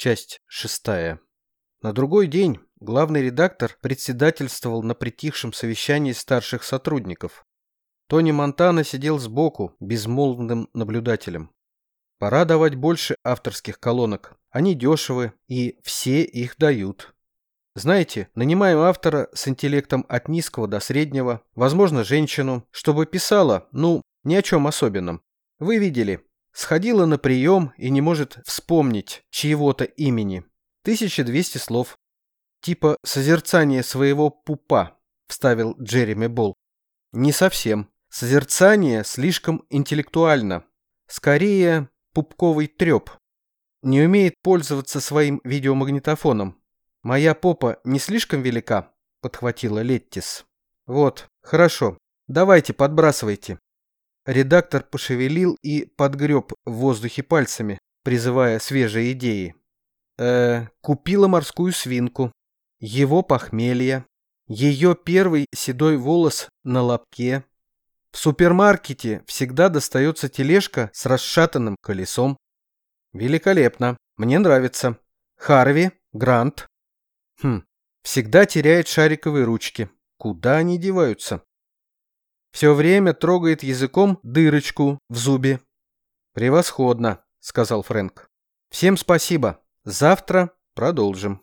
Часть шестая. На другой день главный редактор председательствовал на притихшем совещании старших сотрудников. Тони Монтана сидел сбоку, безмолвным наблюдателем. Пора давать больше авторских колонок. Они дешевы, и все их дают. Знаете, нанимаем автора с интеллектом от низкого до среднего, возможно, женщину, чтобы писала, ну, ни о чем особенном. Вы видели, сходила на прием и не может вспомнить чьего-то имени. 1200 слов. Типа созерцание своего пупа, вставил Джереми Болл. Не совсем. Созерцание слишком интеллектуально. Скорее, пупковый треп. Не умеет пользоваться своим видеомагнитофоном. «Моя попа не слишком велика?» — подхватила Леттис. «Вот, хорошо. Давайте, подбрасывайте». Редактор пошевелил и подгреб в воздухе пальцами, призывая свежие идеи. Э, купила морскую свинку. Его похмелье. Ее первый седой волос на лобке. В супермаркете всегда достается тележка с расшатанным колесом. Великолепно. Мне нравится. Харви, Грант, Хм, всегда теряет шариковые ручки. Куда они деваются? Все время трогает языком дырочку в зубе. Превосходно, сказал Фрэнк. Всем спасибо. Завтра продолжим.